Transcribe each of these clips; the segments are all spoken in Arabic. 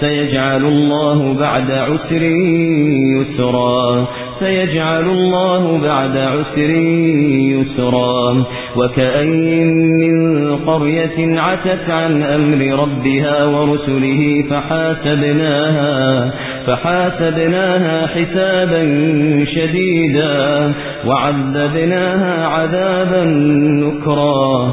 سيجعل الله بعد عسر يسرا. سيجعل الله بعد عسر يسرا. وكأين من قرية عتت عن أمر ربها ورسله فحاسبناها فحاسبناها حسابا شديدا وعذبناها عذابا نكرا.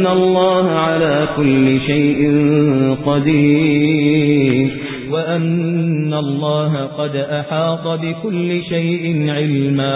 كل شيء قدير وأن الله قد أحاط بكل شيء علما